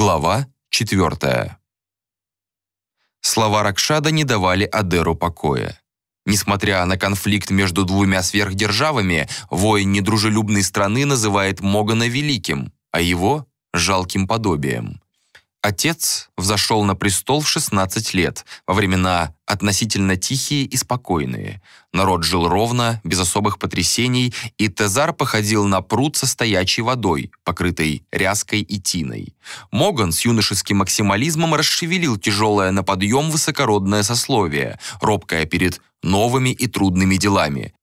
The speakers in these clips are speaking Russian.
Глава 4. Слова Ракшада не давали Адеру покоя. Несмотря на конфликт между двумя сверхдержавами, воин недружелюбной страны называет Могана великим, а его – жалким подобием. Отец взошел на престол в 16 лет, во времена относительно тихие и спокойные. Народ жил ровно, без особых потрясений, и Тезар походил на пруд со стоячей водой, покрытой ряской и тиной. Моган с юношеским максимализмом расшевелил тяжелое на подъем высокородное сословие, робкое перед новыми и трудными делами.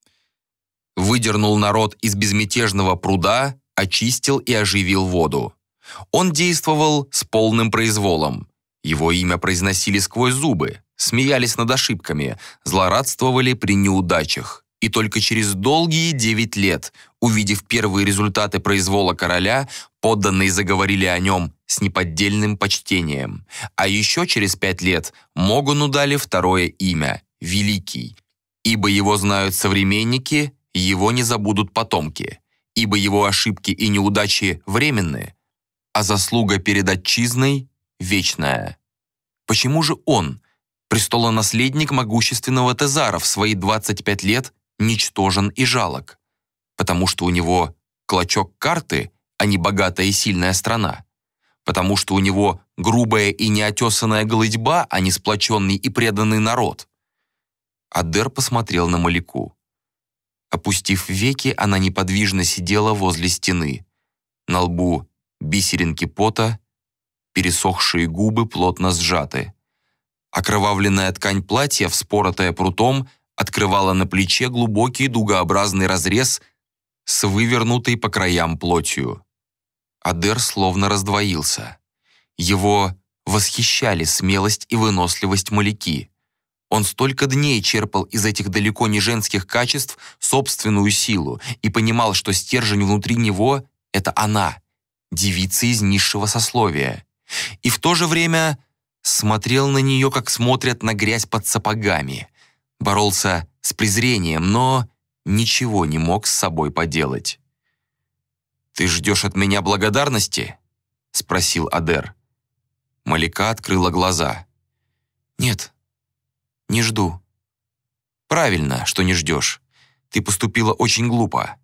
Выдернул народ из безмятежного пруда, очистил и оживил воду. Он действовал с полным произволом. Его имя произносили сквозь зубы, смеялись над ошибками, злорадствовали при неудачах. И только через долгие девять лет, увидев первые результаты произвола короля, подданные заговорили о нем с неподдельным почтением. А еще через пять лет Могуну дали второе имя – Великий. Ибо его знают современники, его не забудут потомки. Ибо его ошибки и неудачи временные, а заслуга перед отчизной вечная. Почему же он, престолонаследник могущественного Тезара, в свои 25 лет ничтожен и жалок? Потому что у него клочок карты, а не богатая и сильная страна. Потому что у него грубая и неотесанная голыдьба, а не сплоченный и преданный народ. Адер посмотрел на Маляку. Опустив веки, она неподвижно сидела возле стены. На лбу бисеринки пота, пересохшие губы плотно сжаты. Окровавленная ткань платья, вспоротая прутом, открывала на плече глубокий дугообразный разрез с вывернутой по краям плотью. Адер словно раздвоился. Его восхищали смелость и выносливость маляки. Он столько дней черпал из этих далеко не женских качеств собственную силу и понимал, что стержень внутри него — это она, девица из низшего сословия. И в то же время смотрел на нее, как смотрят на грязь под сапогами. Боролся с презрением, но ничего не мог с собой поделать. «Ты ждешь от меня благодарности?» — спросил Адер. Малика открыла глаза. «Нет, не жду». «Правильно, что не ждешь. Ты поступила очень глупо.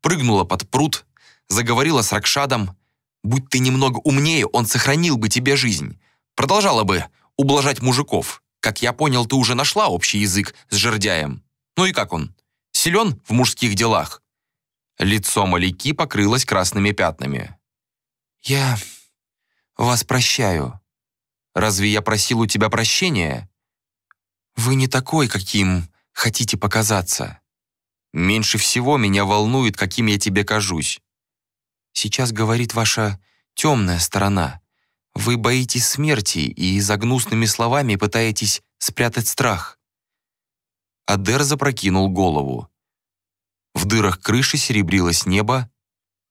Прыгнула под пруд, заговорила с Ракшадом. Будь ты немного умнее, он сохранил бы тебе жизнь. Продолжала бы ублажать мужиков. Как я понял, ты уже нашла общий язык с жердяем. Ну и как он? Силен в мужских делах?» Лицо Маляки покрылось красными пятнами. «Я вас прощаю. Разве я просил у тебя прощения? Вы не такой, каким хотите показаться. Меньше всего меня волнует, каким я тебе кажусь. Сейчас говорит ваша темная сторона. Вы боитесь смерти и за гнусными словами пытаетесь спрятать страх». Адер запрокинул голову. В дырах крыши серебрилось небо,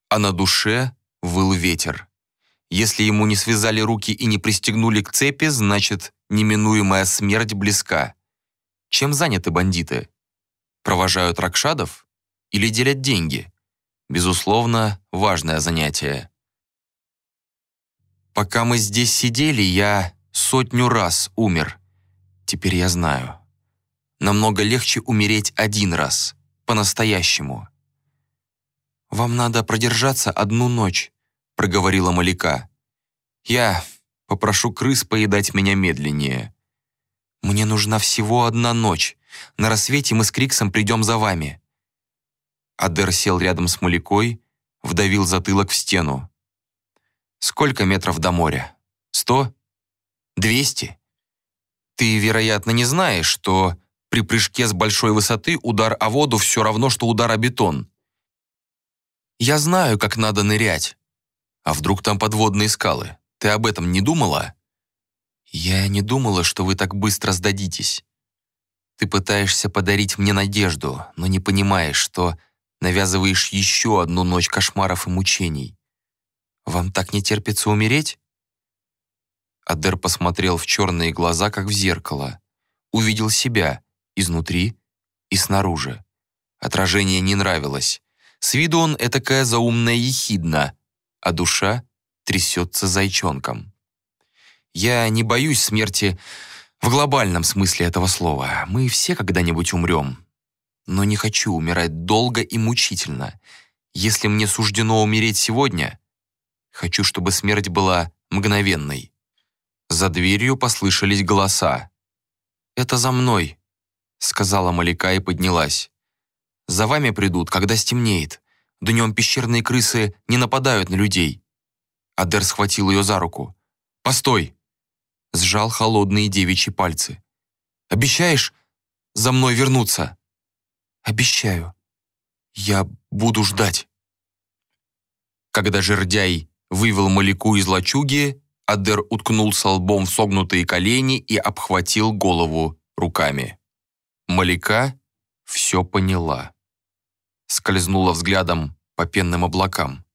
а на душе выл ветер. Если ему не связали руки и не пристегнули к цепи, значит, неминуемая смерть близка. Чем заняты бандиты? Провожают Ракшадов или делят деньги? Безусловно, важное занятие. Пока мы здесь сидели, я сотню раз умер. Теперь я знаю. Намного легче умереть один раз, по-настоящему. «Вам надо продержаться одну ночь», — проговорила Маляка. «Я попрошу крыс поедать меня медленнее. Мне нужна всего одна ночь. На рассвете мы с Криксом придем за вами. Адер сел рядом с Малякой, вдавил затылок в стену. «Сколько метров до моря? Сто? Двести? Ты, вероятно, не знаешь, что при прыжке с большой высоты удар о воду все равно, что удар о бетон. Я знаю, как надо нырять. А вдруг там подводные скалы? Ты об этом не думала?» «Я не думала, что вы так быстро сдадитесь. Ты пытаешься подарить мне надежду, но не понимаешь, что навязываешь еще одну ночь кошмаров и мучений. Вам так не терпится умереть?» Адер посмотрел в черные глаза, как в зеркало. Увидел себя изнутри и снаружи. Отражение не нравилось. С виду он этакая заумная ехидна, а душа трясется зайчонком. Я не боюсь смерти в глобальном смысле этого слова. Мы все когда-нибудь умрем. Но не хочу умирать долго и мучительно. Если мне суждено умереть сегодня, хочу, чтобы смерть была мгновенной. За дверью послышались голоса. «Это за мной», — сказала Малика и поднялась. «За вами придут, когда стемнеет. Днем пещерные крысы не нападают на людей». Адер схватил ее за руку. «Постой!» Сжал холодные девичьи пальцы. «Обещаешь за мной вернуться?» «Обещаю. Я буду ждать». Когда жердяй вывел Малику из лачуги, Адер уткнулся лбом в согнутые колени и обхватил голову руками. Малика все поняла. Скользнула взглядом по пенным облакам.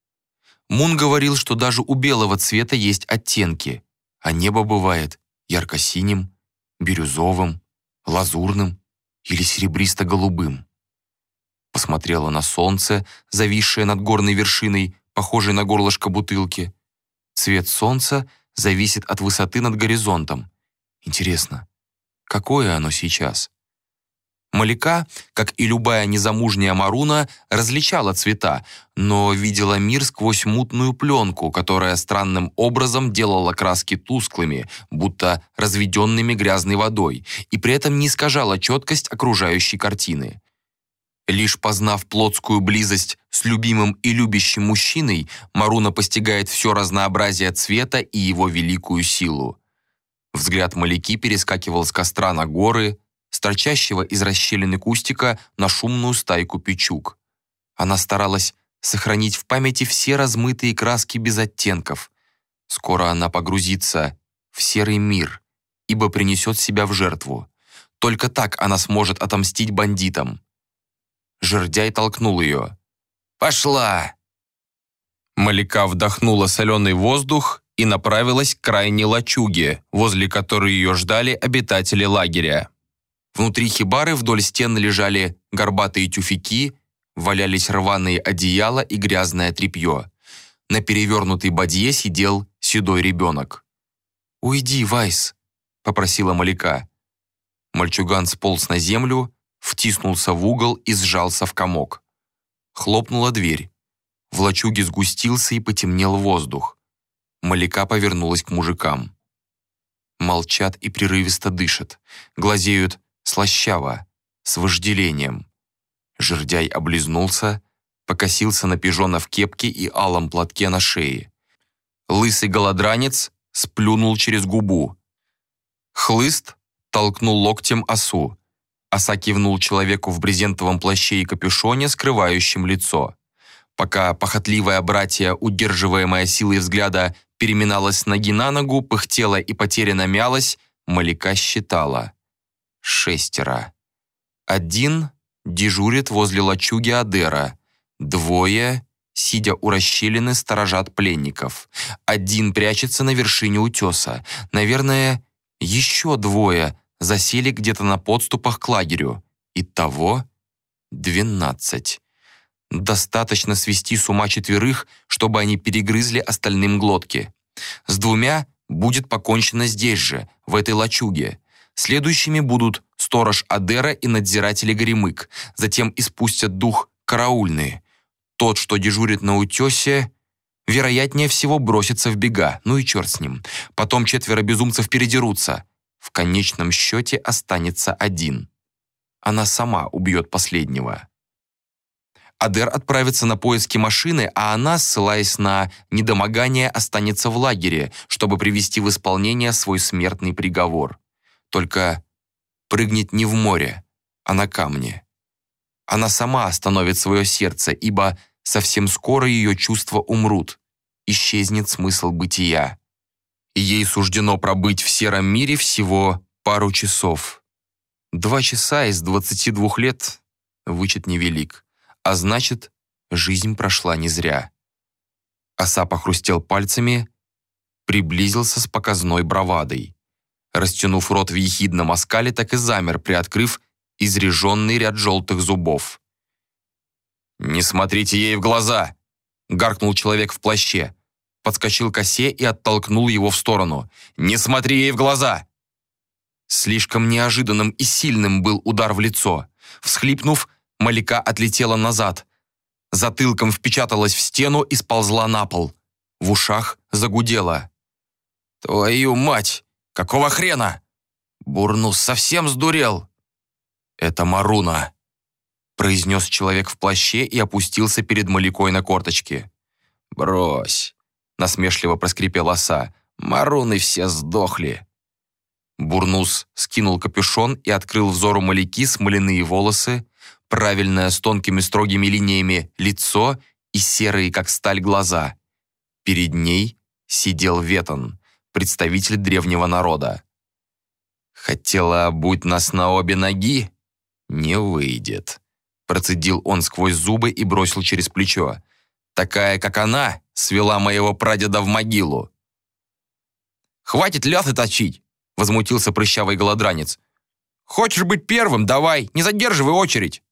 Мун говорил, что даже у белого цвета есть оттенки, а небо бывает ярко-синим, бирюзовым, лазурным или серебристо-голубым. Посмотрела на солнце, зависшее над горной вершиной, похожей на горлышко бутылки. Цвет солнца зависит от высоты над горизонтом. Интересно, какое оно сейчас? Малика, как и любая незамужняя Маруна, различала цвета, но видела мир сквозь мутную пленку, которая странным образом делала краски тусклыми, будто разведенными грязной водой, и при этом не искажала четкость окружающей картины. Лишь познав плотскую близость с любимым и любящим мужчиной, Маруна постигает все разнообразие цвета и его великую силу. Взгляд Маляки перескакивал с костра на горы, с торчащего из расщелины кустика на шумную стайку печук. Она старалась сохранить в памяти все размытые краски без оттенков. Скоро она погрузится в серый мир, ибо принесет себя в жертву. Только так она сможет отомстить бандитам. Жердяй толкнул ее. «Пошла!» Малика вдохнула соленый воздух и направилась к крайней лачуге, возле которой ее ждали обитатели лагеря. Внутри хибары вдоль стен лежали горбатые тюфяки, валялись рваные одеяла и грязное тряпье. На перевернутой бадье сидел седой ребенок. «Уйди, Вайс», — попросила Малика. Мальчуган сполз на землю, втиснулся в угол и сжался в комок. Хлопнула дверь. В лачуге сгустился и потемнел воздух. Малика повернулась к мужикам. Молчат и прерывисто дышат, глазеют слащаво, с вожделением. Жердяй облизнулся, покосился на пижона в кепке и алом платке на шее. Лысый голодранец сплюнул через губу. Хлыст толкнул локтем осу. Оса кивнул человеку в брезентовом плаще и капюшоне, скрывающем лицо. Пока похотливая братья, удерживаемая силой взгляда, переминалась с ноги на ногу, пыхтела и потерянно мялась, Малика считала. Шестеро. Один дежурит возле лачуги Адера. Двое, сидя у расщелины, сторожат пленников. Один прячется на вершине утеса. Наверное, еще двое засели где-то на подступах к лагерю. Итого двенадцать. Достаточно свести с ума четверых, чтобы они перегрызли остальным глотки. С двумя будет покончено здесь же, в этой лачуге. Следующими будут сторож Адера и надзиратели Горемык. Затем испустят дух караульные. Тот, что дежурит на утесе, вероятнее всего бросится в бега. Ну и черт с ним. Потом четверо безумцев передерутся. В конечном счете останется один. Она сама убьет последнего. Адер отправится на поиски машины, а она, ссылаясь на недомогание, останется в лагере, чтобы привести в исполнение свой смертный приговор. Только прыгнет не в море, а на камне. Она сама остановит свое сердце, ибо совсем скоро ее чувства умрут, исчезнет смысл бытия. Ей суждено пробыть в сером мире всего пару часов. Два часа из 22 лет вычет невелик, а значит, жизнь прошла не зря. Оса похрустел пальцами, приблизился с показной бравадой растянув рот в ехидном оскале, так и замер, приоткрыв изреженный ряд желтых зубов. «Не смотрите ей в глаза!» — гаркнул человек в плаще. Подскочил к осе и оттолкнул его в сторону. «Не смотри ей в глаза!» Слишком неожиданным и сильным был удар в лицо. Всхлипнув, Малика отлетела назад. Затылком впечаталась в стену и сползла на пол. В ушах загудело. «Твою мать! Какого хрена?» Бурнус совсем сдурел. «Это Маруна», — произнес человек в плаще и опустился перед Маликой на корточки. «Брось», — насмешливо проскрипел оса. «Маруны все сдохли». Бурнус скинул капюшон и открыл взору Маляки смоляные волосы, правильное с тонкими строгими линиями лицо и серые, как сталь, глаза. Перед ней сидел Ветон, представитель древнего народа. «Хотела будь нас на обе ноги? Не выйдет», процедил он сквозь зубы и бросил через плечо. «Такая, как она, свела моего прадеда в могилу». «Хватит лясы точить!» возмутился прыщавый голодранец. «Хочешь быть первым? Давай, не задерживай очередь!»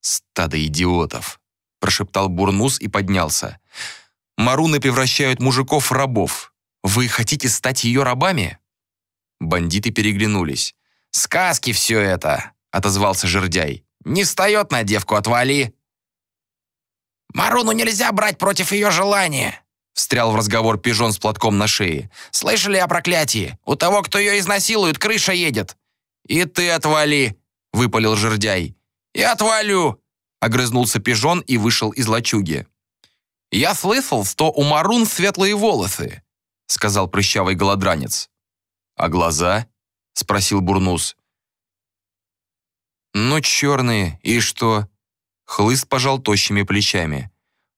«Стадо идиотов!» – прошептал Бурнус и поднялся. «Маруны превращают мужиков в рабов. Вы хотите стать ее рабами?» Бандиты переглянулись. «Сказки все это!» – отозвался жердяй. «Не встает на девку, отвали!» «Маруну нельзя брать против ее желания!» Встрял в разговор пижон с платком на шее. «Слышали о проклятии? У того, кто ее изнасилует, крыша едет!» «И ты отвали!» — выпалил жердяй. «И отвалю!» — огрызнулся пижон и вышел из лачуги. «Я слышал, что у Марун светлые волосы», — сказал прыщавый голодранец. «А глаза?» — спросил Бурнус. «Ну, черные, и что?» Хлыст пожал тощими плечами.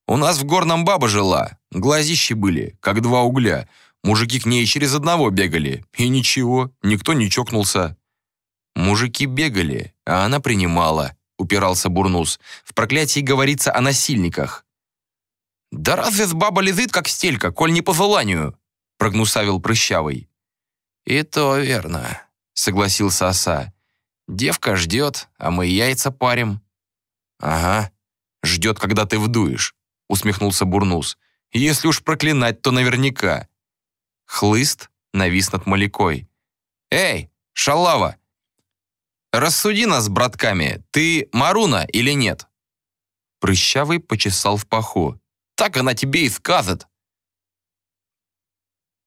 «У нас в горном баба жила, глазищи были, как два угля. Мужики к ней через одного бегали, и ничего, никто не чокнулся». «Мужики бегали, а она принимала», — упирался Бурнус. «В проклятии говорится о насильниках». «Да разве с баба лезет, как стелька, коль не по желанию?» — прогнусавил Прыщавый. «И то верно», — согласился оса. «Девка ждет, а мы яйца парим». «Ага, ждет, когда ты вдуешь», — усмехнулся Бурнус. «Если уж проклинать, то наверняка». Хлыст навис над Малякой. «Эй, шалава, Рассуди нас, братками, ты Маруна или нет?» Прыщавый почесал в паху. «Так она тебе и скажет».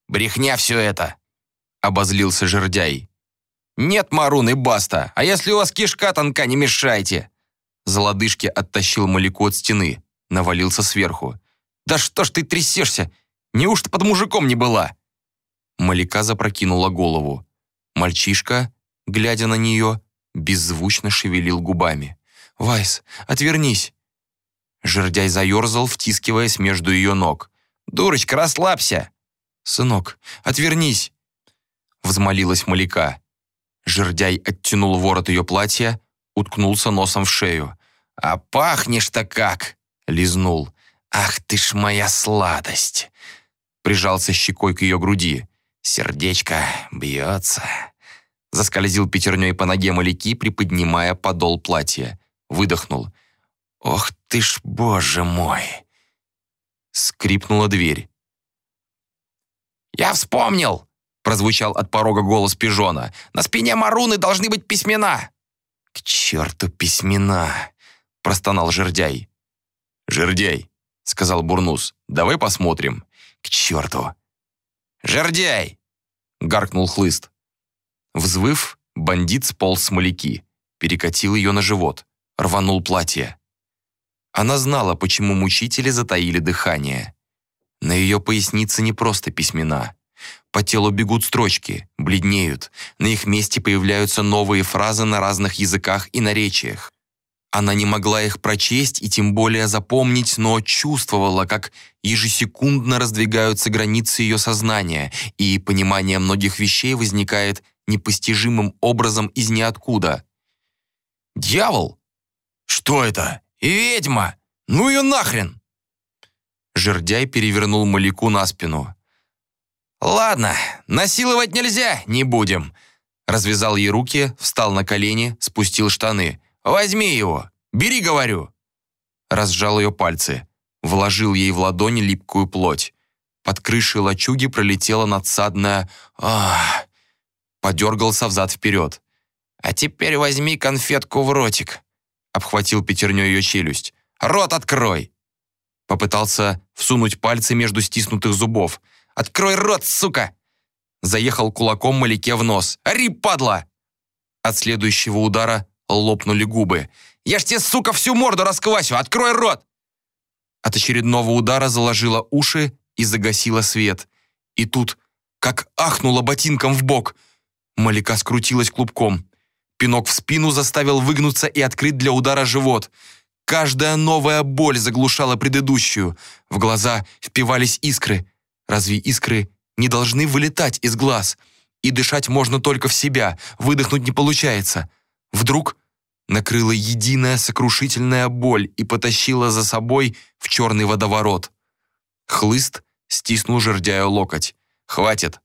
«Брехня все это!» — обозлился жердяй. «Нет Маруны, баста! А если у вас кишка тонка, не мешайте!» За лодыжки оттащил Маляку от стены, навалился сверху. «Да что ж ты трясешься? Неужто под мужиком не была?» Маляка запрокинула голову. Мальчишка, глядя на нее, беззвучно шевелил губами. «Вайс, отвернись!» Жердяй заерзал, втискиваясь между ее ног. «Дурочка, расслабься!» «Сынок, отвернись!» Взмолилась Маляка. Жердяй оттянул ворот ее платья, уткнулся носом в шею. «А пахнешь-то как!» — лизнул. «Ах ты ж моя сладость!» Прижался щекой к ее груди. «Сердечко бьется!» Заскользил пятерней по ноге маляки, приподнимая подол платья. Выдохнул. «Ох ты ж, боже мой!» Скрипнула дверь. «Я вспомнил!» прозвучал от порога голос пижона. «На спине Маруны должны быть письмена!» «К черту письмена!» простонал жердяй. «Жердяй!» сказал Бурнус. «Давай посмотрим». «К черту!» «Жердяй!» гаркнул хлыст. Взвыв, бандит сполз с маляки, перекатил ее на живот, рванул платье. Она знала, почему мучители затаили дыхание. На ее пояснице не просто письмена. По телу бегут строчки, бледнеют, на их месте появляются новые фразы на разных языках и наречиях. Она не могла их прочесть и тем более запомнить, но чувствовала, как ежесекундно раздвигаются границы ее сознания, и понимание многих вещей возникает непостижимым образом из ниоткуда. «Дьявол? Что это? ведьма? Ну ее нахрен!» Жердяй перевернул Маляку на спину. «Ладно, насиловать нельзя, не будем». Развязал ей руки, встал на колени, спустил штаны. «Возьми его! Бери, говорю!» Разжал ее пальцы, вложил ей в ладони липкую плоть. Под крышей лачуги пролетела надсадная «Ах!» Подергался взад-вперед. «А теперь возьми конфетку в ротик», — обхватил пятерню ее челюсть. «Рот открой!» Попытался всунуть пальцы между стиснутых зубов. «Открой рот, сука!» Заехал кулаком Маляке в нос. «Ори, падла!» От следующего удара лопнули губы. «Я ж тебе, сука, всю морду расквасю! Открой рот!» От очередного удара заложила уши и загасила свет. И тут, как ахнула ботинком в бок, Маляка скрутилась клубком. Пинок в спину заставил выгнуться и открыть для удара живот. Каждая новая боль заглушала предыдущую. В глаза впивались искры. Разве искры не должны вылетать из глаз? И дышать можно только в себя, выдохнуть не получается. Вдруг накрыла единая сокрушительная боль и потащила за собой в черный водоворот. Хлыст стиснул жердяю локоть. «Хватит!»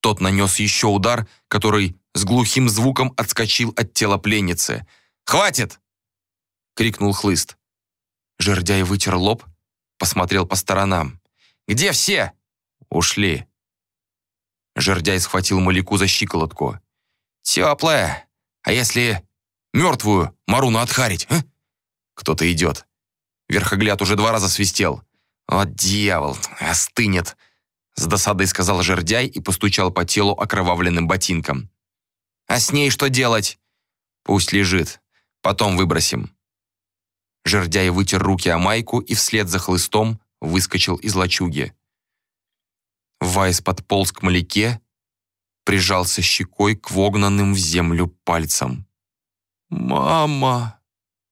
Тот нанес еще удар, который с глухим звуком отскочил от тела пленницы. «Хватит!» — крикнул хлыст. Жердяй вытер лоб, посмотрел по сторонам. «Где все?» «Ушли». Жердяй схватил Маляку за щиколотку. «Теплая. А если мертвую Маруну отхарить, а?» «Кто-то идет». Верхогляд уже два раза свистел. «О, дьявол, остынет!» С досадой сказал жердяй и постучал по телу окровавленным ботинком. «А с ней что делать?» «Пусть лежит. Потом выбросим». Жердяй вытер руки о майку и вслед за хлыстом выскочил из лачуги. Вайс подполз к маляке, прижался щекой к вогнанным в землю пальцам. «Мама!»